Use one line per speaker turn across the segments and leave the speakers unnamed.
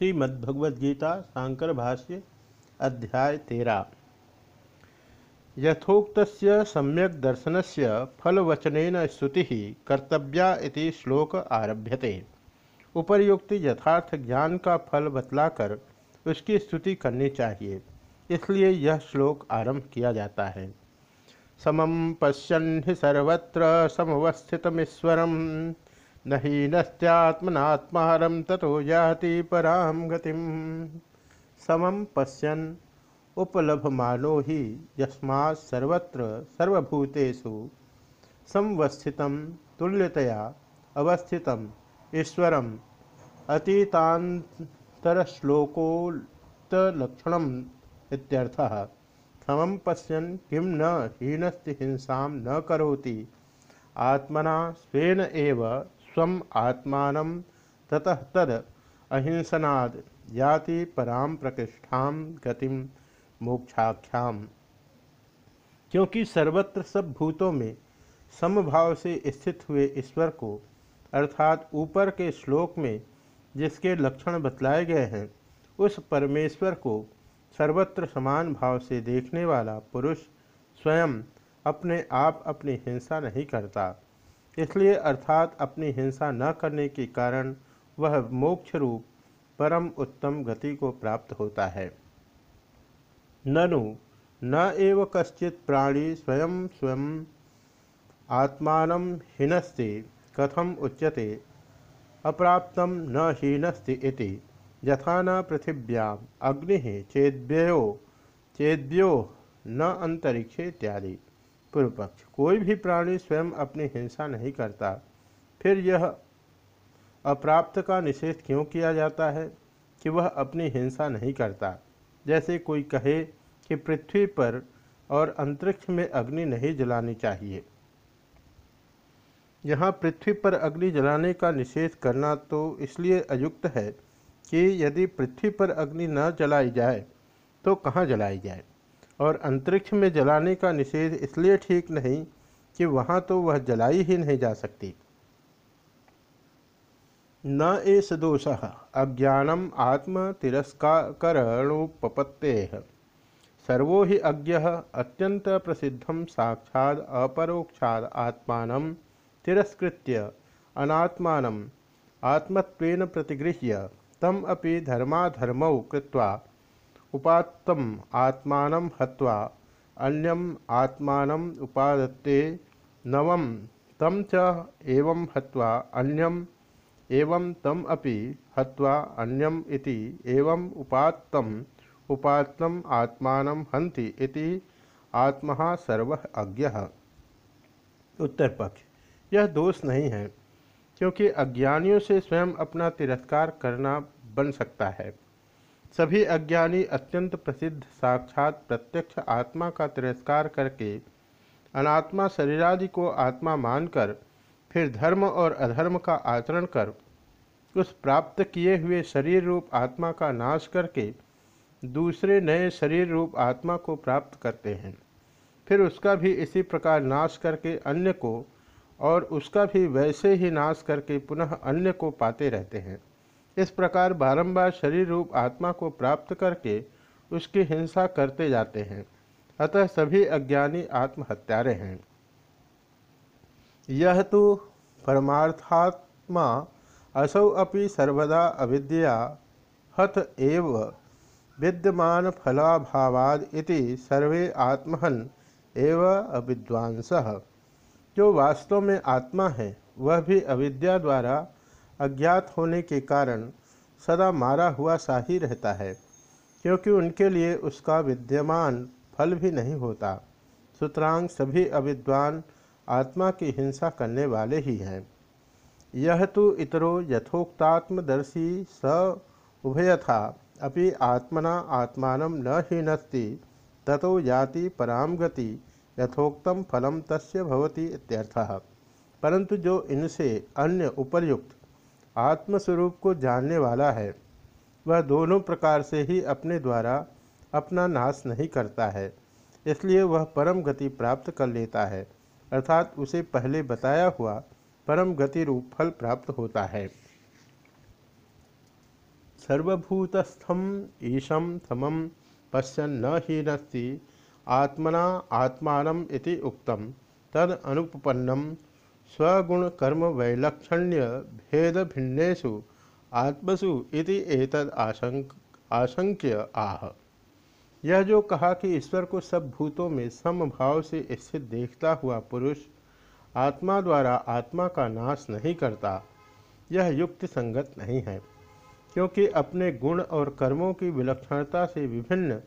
श्रीमद्भगवद्गीता, शांकर भाष्य, अध्याय तेरा। यथोक्त सम्यक दर्शन से फलवचन स्तुति कर्तव्या श्लोक आरभ्यते। उपर्युक्त यथार्थ ज्ञान का फल बतलाकर उसकी स्तुति करनी चाहिए। इसलिए यह श्लोक आरंभ किया जाता है। समम पश्यन् ही सर्वत्र समवस्थितमीश्वरम न हीनस्त्यात्मनात्मारम तथो जाति पराम गतिम। समम पश्यन उपलभमानो ही यस्मा सर्वत्र सर्वभूतेषु संवस्थित तुल्यतया अवस्थित ईश्वर अतीतांतरश्लोकोत्तलक्षण इत्यर्थः। समम पश्यन किम न हीनस्ति हिंसा न करोति। आत्मना स्वेन एव स्व आत्मा ततः तद अहिंसनाद याति पराम प्रकृष्ठा गतिम मोक्षाख्याम क्योंकि सर्वत्र सब भूतों में समभाव से स्थित हुए ईश्वर को, अर्थात ऊपर के श्लोक में जिसके लक्षण बतलाए गए हैं, उस परमेश्वर को सर्वत्र समान भाव से देखने वाला पुरुष स्वयं अपने आप अपनी हिंसा नहीं करता। इसलिए अर्थात अपनी हिंसा न करने के कारण वह मोक्ष रूप परम उत्तम गति को प्राप्त होता है। ननु, न एव कश्चित प्राणी स्वयं स्वयं आत्मान हीनस्ति कथम उच्यते, अप्राप्त न हीनस्ति यथा न पृथिव्याम अग्नि चेद्यो चेद्यो न अंतरिक्षे इत्यादि पूर्व पक्ष कोई भी प्राणी स्वयं अपनी हिंसा नहीं करता। फिर यह अप्राप्त का निषेध क्यों किया जाता है कि वह अपनी हिंसा नहीं करता? जैसे कोई कहे कि पृथ्वी पर और अंतरिक्ष में अग्नि नहीं जलानी चाहिए। यहाँ पृथ्वी पर अग्नि जलाने का निषेध करना तो इसलिए अयुक्त है कि यदि पृथ्वी पर अग्नि न जलाई जाए तो कहाँ जलाई जाए? और अंतरिक्ष में जलाने का निषेध इसलिए ठीक नहीं कि वहाँ तो वह जलाई ही नहीं जा सकती। न एस दोष, अज्ञानम आत्म तिरस्कारणोपत्ते सर्वो ही अज्ञ अत्यंत प्रसिद्धम साक्षाद अपरोक्षाद आत्मा तिरस्कृत्य अनात्मा आत्मत्वेन प्रतिगृह्य, तम अपि धर्माधर्मौ कृत्वा उपात्तम आत्मान हत्वा, अन्यम आत्मान उपादत्ते नवम तम च एवं हत्वा, अन्यम एवं तम अपि हत्वा, अन्यम इति एवं उपात्तम उपात्तम आत्मान हंति इति आत्मा सर्व अज्ञ। उत्तर पक्ष। यह दोष नहीं है, क्योंकि अज्ञानियों से स्वयं अपना तिरस्कार करना बन सकता है। सभी अज्ञानी अत्यंत प्रसिद्ध, साक्षात प्रत्यक्ष आत्मा का तिरस्कार करके अनात्मा शरीरादि को आत्मा मानकर, फिर धर्म और अधर्म का आचरण कर, उस प्राप्त किए हुए शरीर रूप आत्मा का नाश करके दूसरे नए शरीर रूप आत्मा को प्राप्त करते हैं। फिर उसका भी इसी प्रकार नाश करके अन्य को, और उसका भी वैसे ही नाश करके पुनः अन्य को पाते रहते हैं। इस प्रकार बारंबार शरीर रूप आत्मा को प्राप्त करके उसकी हिंसा करते जाते हैं। अतः सभी अज्ञानी आत्महत्यारे हैं। यह तो परमार्थात्मा असौ अपि सर्वदा अविद्या हत एव विद्यमान फलाभावाद इति सर्वे आत्महन एव अविद्वांसः। जो वास्तव में आत्मा है, वह भी अविद्या द्वारा अज्ञात होने के कारण सदा मारा हुआ सा ही रहता है, क्योंकि उनके लिए उसका विद्यमान फल भी नहीं होता। सुतरांग सभी अविद्वान आत्मा की हिंसा करने वाले ही हैं। यह तो इतरो यथोक्तात्मदर्शी स उभयथा, अपि आत्मना आत्मान न हीनस्ति, ततो जाति पराम गति यथोक्तम फलम तस्य भवति इत्यर्थः। परंतु जो इनसे अन्य उपर्युक्त आत्मस्वरूप को जानने वाला है, वह दोनों प्रकार से ही अपने द्वारा अपना नाश नहीं करता है, इसलिए वह परम गति प्राप्त कर लेता है, अर्थात उसे पहले बताया हुआ परम गति रूप फल प्राप्त होता है। सर्वभूतस्थम ईशम समम पश्यन न हीनस्ति, आत्मना आत्मान इति उक्तम तद अनुपन्नम स्वगुण कर्म वैलक्षण्य भेद भिन्नेशु आत्मसु इति एतद आशंक आशंक्य आह। यह जो कहा कि ईश्वर को सब भूतों में समभाव से स्थित देखता हुआ पुरुष आत्मा द्वारा आत्मा का नाश नहीं करता, यह युक्ति संगत नहीं है, क्योंकि अपने गुण और कर्मों की विलक्षणता से विभिन्न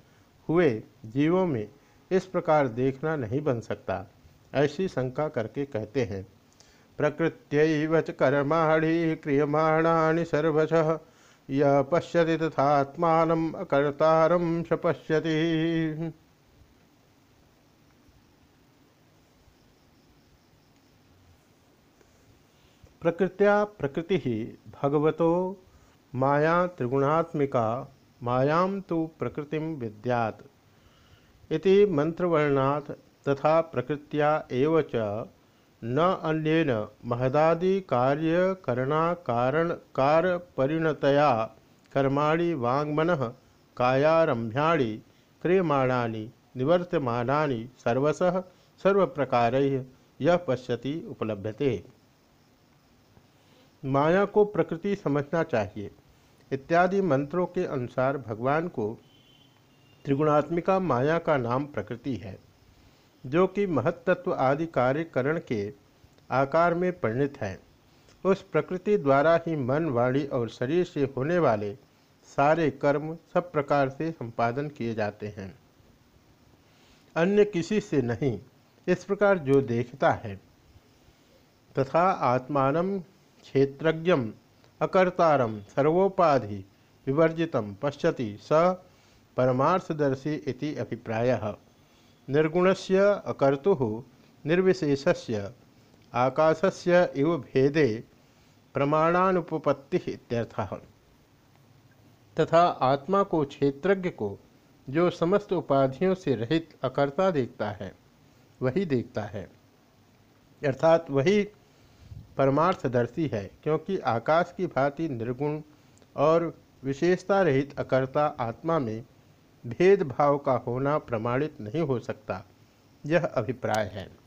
हुए जीवों में इस प्रकार देखना नहीं बन सकता, ऐसी शंका करके कहते हैं। प्रकृत्य च कर्माणि, क्रियमाणानि सर्वश। य पश्यति तथात्मान अकर्तारम स पश्यति प्रकृत्या प्रकृति ही भगवतो, माया त्रिगुणात्मिका, मायां तो प्रकृति विद्यात। इति मंत्रवर्णात् तथा प्रकृत्या एव च न अन्येन महदादि कार्य करणा कारण कार परिणतया कर्माणि वाङ्मन कायारम्भ्याणि क्रियमाणानि, निवर्तमानानि सर्वशः सर्वप्रकारैः यह पश्यति उपलभ्यते। माया को प्रकृति समझना चाहिए, इत्यादि मंत्रों के अनुसार भगवान को त्रिगुणात्मिका माया का नाम प्रकृति है। जो कि महत्त्व आदि कार्यकरण के आकार में परिणित है। उस प्रकृति द्वारा ही मन, वाणी और शरीर से होने वाले सारे कर्म सब प्रकार से संपादन किए जाते हैं। अन्य किसी से नहीं, इस प्रकार जो देखता है। तथा आत्मान क्षेत्रज्ञम अकर्तारम सर्वोपाधि विवर्जित पश्यति स परमार्थदर्शी इति अभिप्रायः। निर्गुणस्य अकर्तु, निर्विशेषस्य आकाशस्य इव भेदे प्रमाणानुपपत्ति तथा आत्मा को क्षेत्रज्ञ को जो समस्त उपाधियों से रहित अकर्ता देखता है, वही देखता है। अर्थात वही परमार्थदर्शी है, क्योंकि आकाश की भांति निर्गुण और विशेषता रहित अकर्ता आत्मा में भेदभाव का होना प्रमाणित नहीं हो सकता। यह अभिप्राय है।